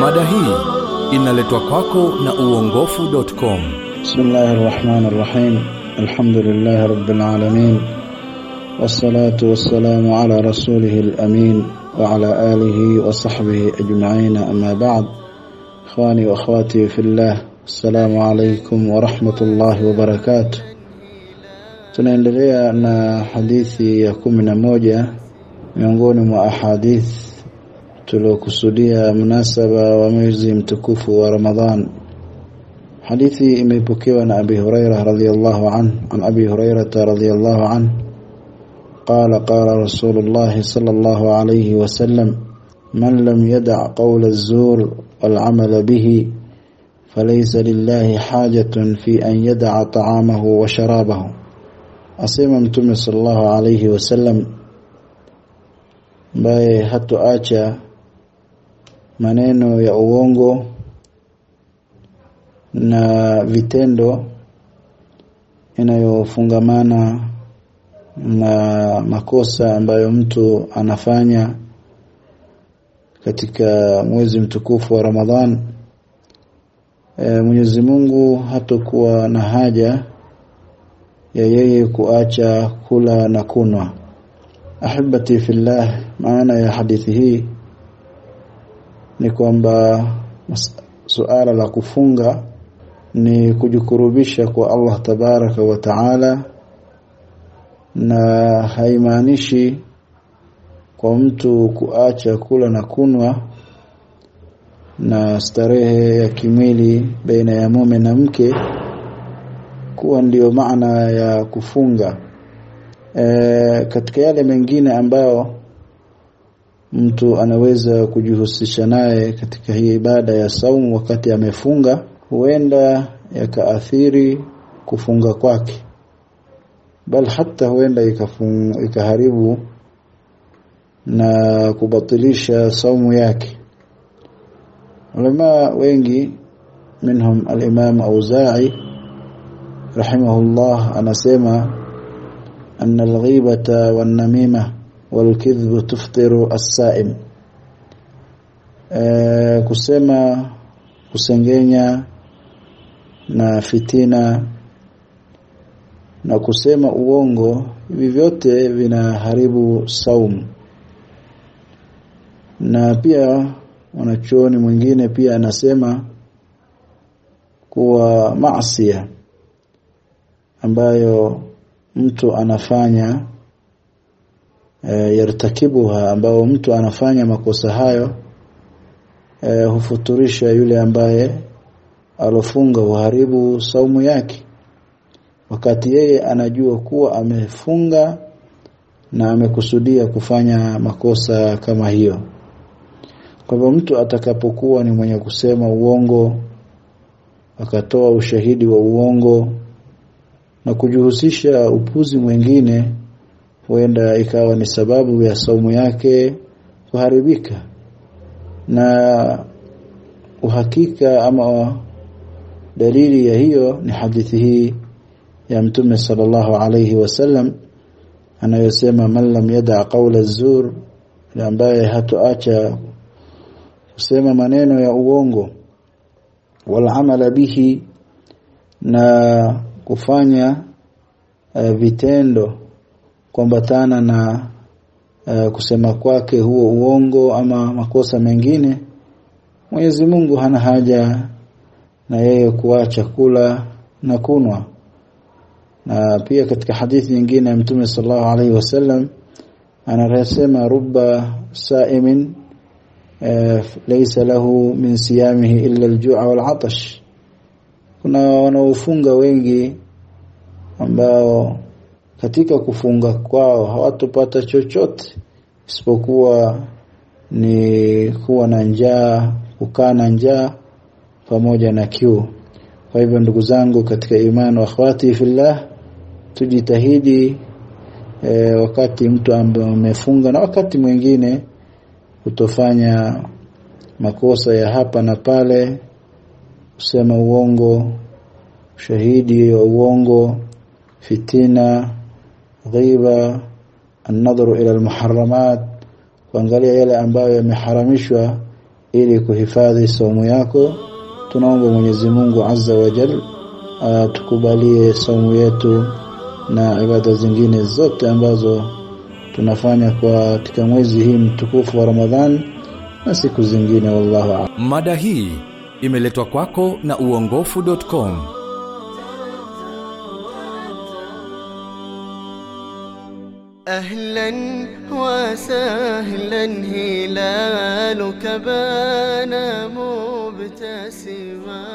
Mada hii inaletwa kwako na uongofu.com. بسم الله الرحمن الرحيم الحمد لله رب العالمين والصلاة والسلام على رسوله الأمين وعلى آله وصحبه أجمعين أما بعد إخواني وأخواتي في الله السلام عليكم ورحمة الله وبركاته Tunaendelea na hadithi ya kumi na moja miongoni mwa ahadith tuliokusudia mnasaba wa mwezi mtukufu wa Ramadhan hadithi imepokewa na Abi Hurairah radhiyallahu an an Abi Hurairah radhiyallahu an قال قال رسول الله صلى الله عليه وسلم من لم يدع قول الزور والعمل به فليس لله حاجة في أن يدع طعامه وشرابه asema mtume sallallahu alayhi wasallam ambaye hatoacha maneno ya uongo na vitendo inayofungamana na makosa ambayo mtu anafanya katika mwezi mtukufu wa Ramadhan e, Mwenyezi Mungu hatakuwa na haja ya yeye kuacha kula na kunwa ahibati fillah maana ya hadithi hii ni kwamba suala la kufunga ni kujikurubisha kwa Allah tabaraka wa taala na haimaanishi kwa mtu kuacha kula na kunwa na starehe ya kimwili baina ya mume na mke kuwa ndiyo maana ya kufunga. E, katika yale mengine ambayo mtu anaweza kujihusisha naye katika hii ibada ya saumu wakati amefunga huenda yakaathiri kufunga kwake. Bal hata huenda ikaharibu na kubatilisha saumu yake. Ulama wengi minhum al-imam Auza'i rahimahullah anasema anna alghibata wan-namima wal-kidhbu tuftiru as-sa'im. E, kusema kusengenya na fitina na kusema uongo hivi vyote vinaharibu saum. Na pia mwanachuoni mwingine pia anasema kuwa maasiya ambayo mtu anafanya e, yartakibuha ambao mtu anafanya makosa hayo e, hufuturisha yule ambaye alofunga uharibu saumu yake. Wakati yeye anajua kuwa amefunga na amekusudia kufanya makosa kama hiyo. Kwa hivyo mtu atakapokuwa ni mwenye kusema uongo akatoa ushahidi wa uongo na kujihusisha upuzi mwingine huenda ikawa ni sababu ya saumu yake kuharibika. Na uhakika ama dalili ya hiyo ni hadithi hii ya mtume sallallahu alayhi wasallam anayosema man lam yada qawla zur ambaye hatoacha kusema maneno ya uongo wal amala bihi na kufanya uh, vitendo kuambatana na uh, kusema kwake huo uongo ama makosa mengine Mwenyezi Mungu hana haja na yeye kuacha kula na kunwa na pia katika hadithi nyingine ya Mtume sallallahu alaihi wasallam anasema rubba sa'imin uh, laysa lahu min siyamihi illa al-ju'a wal-'atash kuna wanaofunga wengi ambao katika kufunga kwao hawatopata chochote isipokuwa ni kuwa na njaa kukaa na njaa pamoja na kiu. Kwa hivyo ndugu zangu katika imani wa akhwati fillah tujitahidi e, wakati mtu ambaye amefunga na wakati mwingine kutofanya makosa ya hapa na pale kusema uongo shahidi wa uongo fitina ghiba an-nadhru ila al-muharramat kuangalia yale ambayo yameharamishwa ili kuhifadhi somo yako tunaomba Mwenyezi Mungu Azza wa Jal tukubalie somo yetu na ibada zingine zote ambazo tunafanya kwa katika mwezi hii mtukufu wa Ramadhan na siku zingine wallahu. Mada hii imeletwa kwako na uongofu.com. أهلا وسهلا هلالك بان مبتسما